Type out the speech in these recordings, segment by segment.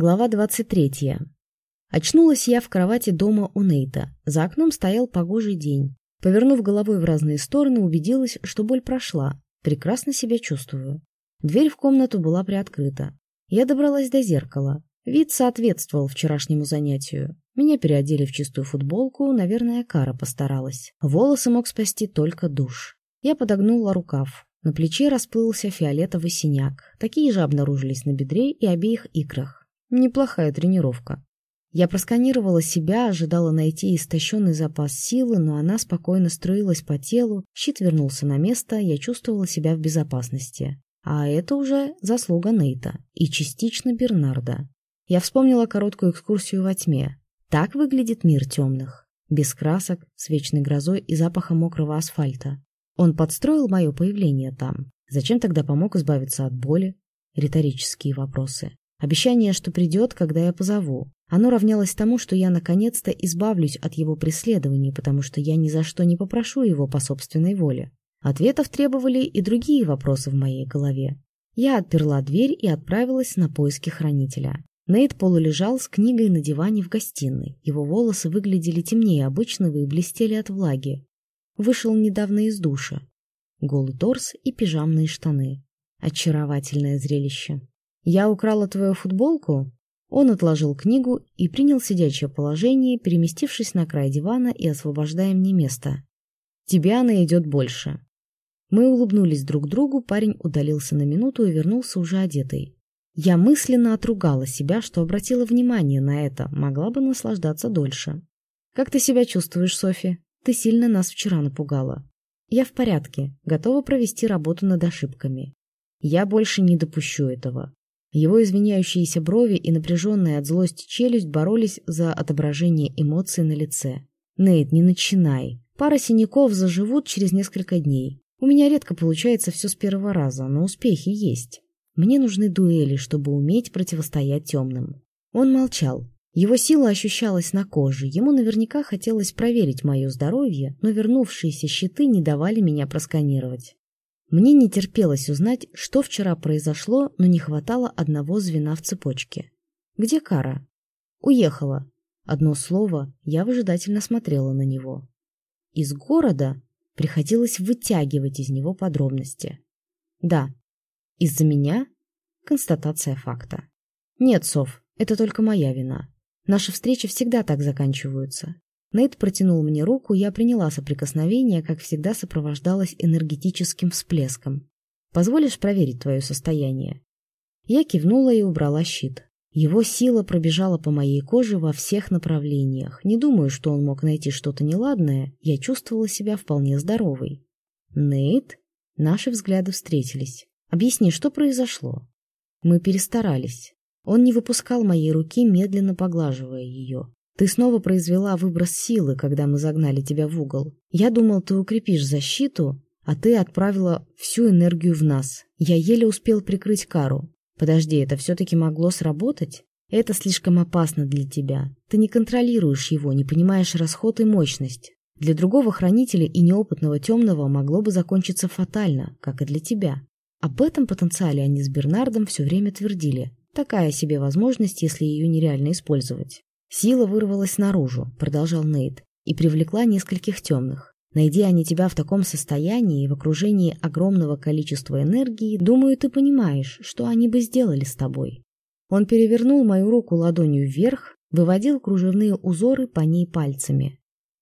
Глава 23. Очнулась я в кровати дома у Нейта. За окном стоял погожий день. Повернув головой в разные стороны, убедилась, что боль прошла. Прекрасно себя чувствую. Дверь в комнату была приоткрыта. Я добралась до зеркала. Вид соответствовал вчерашнему занятию. Меня переодели в чистую футболку, наверное, Кара постаралась. Волосы мог спасти только душ. Я подогнула рукав. На плече расплылся фиолетовый синяк. Такие же обнаружились на бедре и обеих икрах. Неплохая тренировка. Я просканировала себя, ожидала найти истощенный запас силы, но она спокойно строилась по телу, щит вернулся на место, я чувствовала себя в безопасности. А это уже заслуга Нейта и частично Бернарда. Я вспомнила короткую экскурсию во тьме. Так выглядит мир темных. Без красок, с вечной грозой и запахом мокрого асфальта. Он подстроил мое появление там. Зачем тогда помог избавиться от боли? Риторические вопросы. Обещание, что придет, когда я позову. Оно равнялось тому, что я наконец-то избавлюсь от его преследований, потому что я ни за что не попрошу его по собственной воле. Ответов требовали и другие вопросы в моей голове. Я отперла дверь и отправилась на поиски хранителя. Нейт полулежал с книгой на диване в гостиной. Его волосы выглядели темнее обычного и блестели от влаги. Вышел недавно из душа. Голый торс и пижамные штаны. Очаровательное зрелище. «Я украла твою футболку?» Он отложил книгу и принял сидячее положение, переместившись на край дивана и освобождая мне место. «Тебе она идет больше». Мы улыбнулись друг другу, парень удалился на минуту и вернулся уже одетый. Я мысленно отругала себя, что обратила внимание на это, могла бы наслаждаться дольше. «Как ты себя чувствуешь, Софи? Ты сильно нас вчера напугала». «Я в порядке, готова провести работу над ошибками. Я больше не допущу этого. Его извиняющиеся брови и напряженная от злости челюсть боролись за отображение эмоций на лице. «Нейт, не начинай. Пара синяков заживут через несколько дней. У меня редко получается все с первого раза, но успехи есть. Мне нужны дуэли, чтобы уметь противостоять темным». Он молчал. Его сила ощущалась на коже. Ему наверняка хотелось проверить мое здоровье, но вернувшиеся щиты не давали меня просканировать. Мне не терпелось узнать, что вчера произошло, но не хватало одного звена в цепочке. Где Кара? Уехала. Одно слово, я выжидательно смотрела на него. Из города приходилось вытягивать из него подробности. Да, из-за меня констатация факта. Нет, Сов, это только моя вина. Наши встречи всегда так заканчиваются. Нейт протянул мне руку, я приняла соприкосновение, как всегда сопровождалось энергетическим всплеском. «Позволишь проверить твое состояние?» Я кивнула и убрала щит. Его сила пробежала по моей коже во всех направлениях. Не думаю, что он мог найти что-то неладное, я чувствовала себя вполне здоровой. «Нейт?» Наши взгляды встретились. «Объясни, что произошло?» Мы перестарались. Он не выпускал моей руки, медленно поглаживая ее. Ты снова произвела выброс силы, когда мы загнали тебя в угол. Я думал, ты укрепишь защиту, а ты отправила всю энергию в нас. Я еле успел прикрыть кару. Подожди, это все-таки могло сработать? Это слишком опасно для тебя. Ты не контролируешь его, не понимаешь расход и мощность. Для другого хранителя и неопытного темного могло бы закончиться фатально, как и для тебя. Об этом потенциале они с Бернардом все время твердили. Такая себе возможность, если ее нереально использовать. Сила вырвалась наружу, продолжал Нейт, и привлекла нескольких темных. Найди они тебя в таком состоянии, в окружении огромного количества энергии, думаю, ты понимаешь, что они бы сделали с тобой. Он перевернул мою руку ладонью вверх, выводил кружевные узоры по ней пальцами.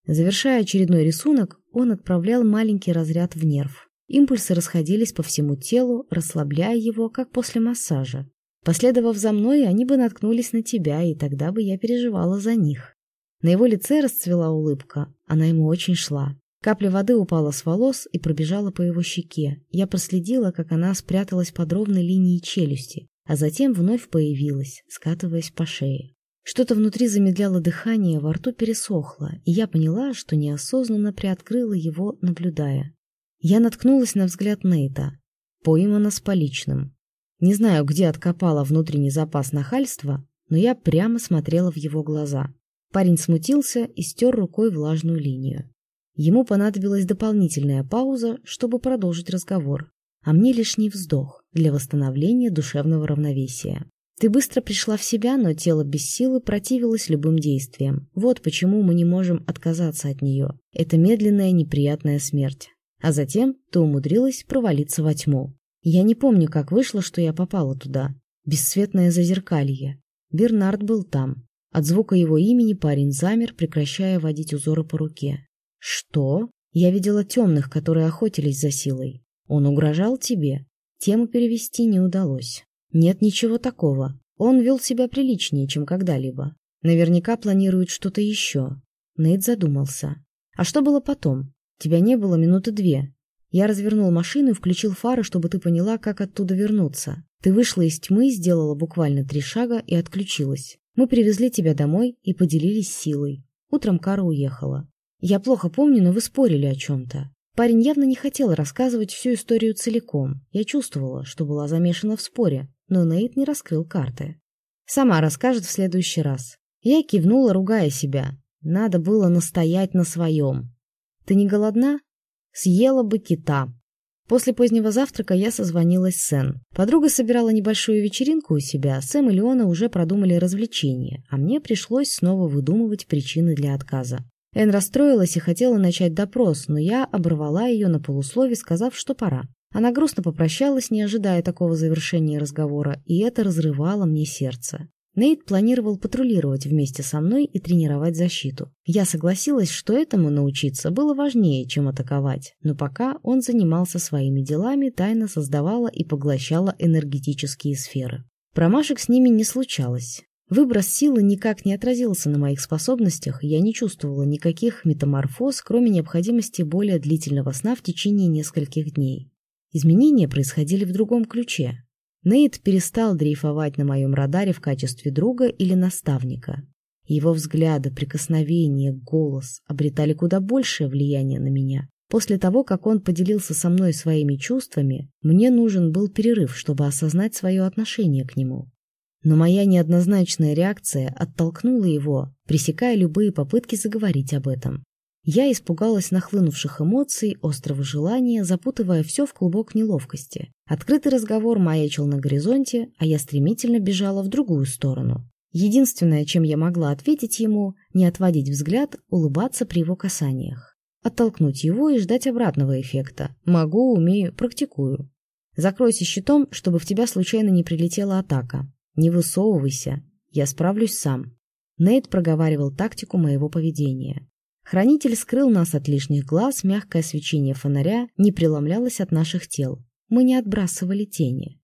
Завершая очередной рисунок, он отправлял маленький разряд в нерв. Импульсы расходились по всему телу, расслабляя его, как после массажа. Последовав за мной, они бы наткнулись на тебя, и тогда бы я переживала за них. На его лице расцвела улыбка, она ему очень шла. Капля воды упала с волос и пробежала по его щеке. Я проследила, как она спряталась под ровной линией челюсти, а затем вновь появилась, скатываясь по шее. Что-то внутри замедляло дыхание, во рту пересохло, и я поняла, что неосознанно приоткрыла его, наблюдая. Я наткнулась на взгляд Нейта, поймана с поличным. Не знаю, где откопала внутренний запас нахальства, но я прямо смотрела в его глаза. Парень смутился и стер рукой влажную линию. Ему понадобилась дополнительная пауза, чтобы продолжить разговор, а мне лишний вздох для восстановления душевного равновесия. Ты быстро пришла в себя, но тело без силы противилось любым действиям. Вот почему мы не можем отказаться от нее. Это медленная неприятная смерть. А затем ты умудрилась провалиться во тьму. Я не помню, как вышло, что я попала туда. Бесцветное зазеркалье. Бернард был там. От звука его имени парень замер, прекращая водить узоры по руке. «Что?» Я видела темных, которые охотились за силой. Он угрожал тебе? Тему перевести не удалось. Нет ничего такого. Он вел себя приличнее, чем когда-либо. Наверняка планирует что-то еще. Нейт задумался. А что было потом? Тебя не было минуты две. Я развернул машину и включил фары, чтобы ты поняла, как оттуда вернуться. Ты вышла из тьмы, сделала буквально три шага и отключилась. Мы привезли тебя домой и поделились силой. Утром Кара уехала. Я плохо помню, но вы спорили о чем-то. Парень явно не хотел рассказывать всю историю целиком. Я чувствовала, что была замешана в споре, но Нейт не раскрыл карты. Сама расскажет в следующий раз. Я кивнула, ругая себя. Надо было настоять на своем. Ты не голодна? Съела бы кита. После позднего завтрака я созвонилась с Сен. Подруга собирала небольшую вечеринку у себя, Сэм и Леона уже продумали развлечения, а мне пришлось снова выдумывать причины для отказа. Эн расстроилась и хотела начать допрос, но я оборвала ее на полуслове, сказав, что пора. Она грустно попрощалась, не ожидая такого завершения разговора, и это разрывало мне сердце. Нейт планировал патрулировать вместе со мной и тренировать защиту. Я согласилась, что этому научиться было важнее, чем атаковать, но пока он занимался своими делами, тайно создавала и поглощала энергетические сферы. Промашек с ними не случалось. Выброс силы никак не отразился на моих способностях, я не чувствовала никаких метаморфоз, кроме необходимости более длительного сна в течение нескольких дней. Изменения происходили в другом ключе. Нейт перестал дрейфовать на моем радаре в качестве друга или наставника. Его взгляды, прикосновения, голос обретали куда большее влияние на меня. После того, как он поделился со мной своими чувствами, мне нужен был перерыв, чтобы осознать свое отношение к нему. Но моя неоднозначная реакция оттолкнула его, пресекая любые попытки заговорить об этом. Я испугалась нахлынувших эмоций, острого желания, запутывая все в клубок неловкости. Открытый разговор маячил на горизонте, а я стремительно бежала в другую сторону. Единственное, чем я могла ответить ему, не отводить взгляд, улыбаться при его касаниях. Оттолкнуть его и ждать обратного эффекта. Могу, умею, практикую. Закройся щитом, чтобы в тебя случайно не прилетела атака. «Не высовывайся, я справлюсь сам». Нейт проговаривал тактику моего поведения. Хранитель скрыл нас от лишних глаз, мягкое свечение фонаря не преломлялось от наших тел. Мы не отбрасывали тени.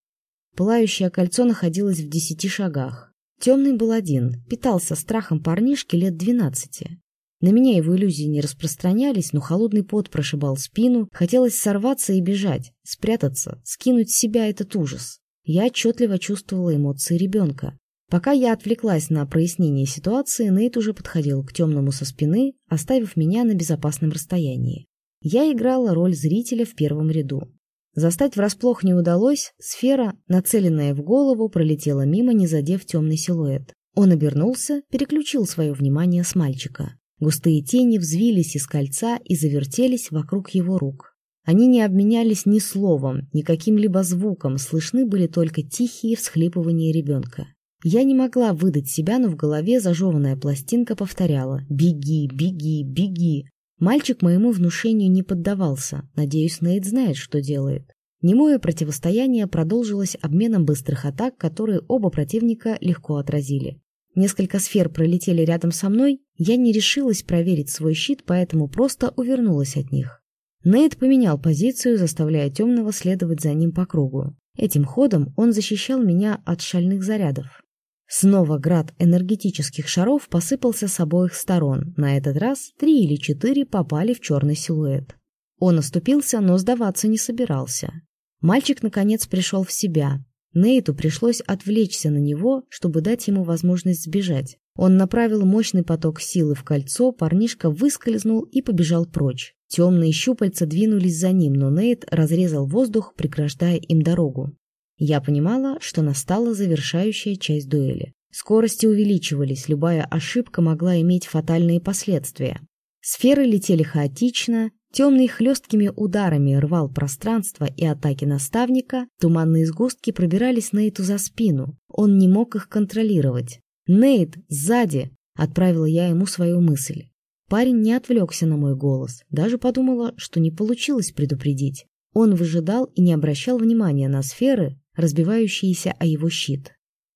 Пылающее кольцо находилось в десяти шагах. Темный был один, питался страхом парнишки лет двенадцати. На меня его иллюзии не распространялись, но холодный пот прошибал спину, хотелось сорваться и бежать, спрятаться, скинуть с себя этот ужас. Я отчетливо чувствовала эмоции ребенка. Пока я отвлеклась на прояснение ситуации, Нейт уже подходил к темному со спины, оставив меня на безопасном расстоянии. Я играла роль зрителя в первом ряду. Застать врасплох не удалось, сфера, нацеленная в голову, пролетела мимо, не задев темный силуэт. Он обернулся, переключил свое внимание с мальчика. Густые тени взвились из кольца и завертелись вокруг его рук. Они не обменялись ни словом, ни каким-либо звуком, слышны были только тихие всхлипывания ребенка. Я не могла выдать себя, но в голове зажеванная пластинка повторяла «Беги, беги, беги». Мальчик моему внушению не поддавался. Надеюсь, Нейт знает, что делает. Немое противостояние продолжилось обменом быстрых атак, которые оба противника легко отразили. Несколько сфер пролетели рядом со мной, я не решилась проверить свой щит, поэтому просто увернулась от них. Нейт поменял позицию, заставляя темного следовать за ним по кругу. Этим ходом он защищал меня от шальных зарядов. Снова град энергетических шаров посыпался с обоих сторон. На этот раз три или четыре попали в черный силуэт. Он оступился, но сдаваться не собирался. Мальчик, наконец, пришел в себя. Нейту пришлось отвлечься на него, чтобы дать ему возможность сбежать. Он направил мощный поток силы в кольцо, парнишка выскользнул и побежал прочь. Темные щупальца двинулись за ним, но Нейт разрезал воздух, преграждая им дорогу. Я понимала, что настала завершающая часть дуэли. Скорости увеличивались, любая ошибка могла иметь фатальные последствия. Сферы летели хаотично, Темный хлесткими ударами рвал пространство и атаки наставника, туманные сгустки пробирались Нейту за спину. Он не мог их контролировать. «Нейт, сзади!» — отправила я ему свою мысль. Парень не отвлекся на мой голос, даже подумала, что не получилось предупредить. Он выжидал и не обращал внимания на сферы, разбивающиеся о его щит.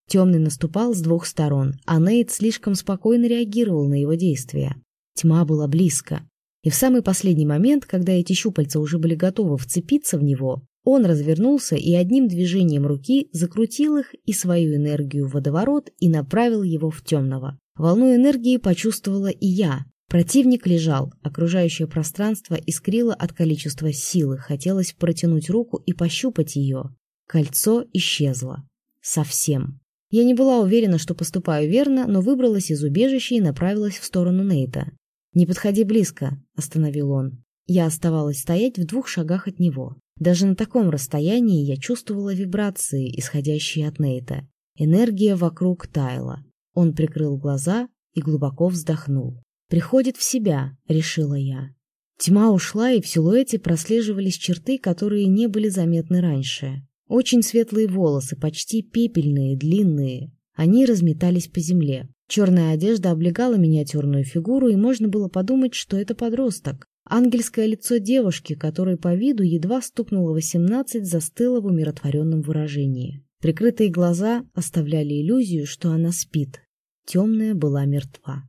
Темный наступал с двух сторон, а Нейт слишком спокойно реагировал на его действия. Тьма была близко. И в самый последний момент, когда эти щупальца уже были готовы вцепиться в него, он развернулся и одним движением руки закрутил их и свою энергию в водоворот и направил его в темного. Волну энергии почувствовала и я. Противник лежал, окружающее пространство искрило от количества силы, хотелось протянуть руку и пощупать ее. Кольцо исчезло. Совсем. Я не была уверена, что поступаю верно, но выбралась из убежища и направилась в сторону Нейта. «Не подходи близко», — остановил он. Я оставалась стоять в двух шагах от него. Даже на таком расстоянии я чувствовала вибрации, исходящие от Нейта. Энергия вокруг таяла. Он прикрыл глаза и глубоко вздохнул. «Приходит в себя», — решила я. Тьма ушла, и в силуэте прослеживались черты, которые не были заметны раньше. Очень светлые волосы, почти пепельные, длинные. Они разметались по земле. Черная одежда облегала миниатюрную фигуру, и можно было подумать, что это подросток. Ангельское лицо девушки, которой по виду едва стукнуло восемнадцать, застыло в умиротворенном выражении. Прикрытые глаза оставляли иллюзию, что она спит. Темная была мертва.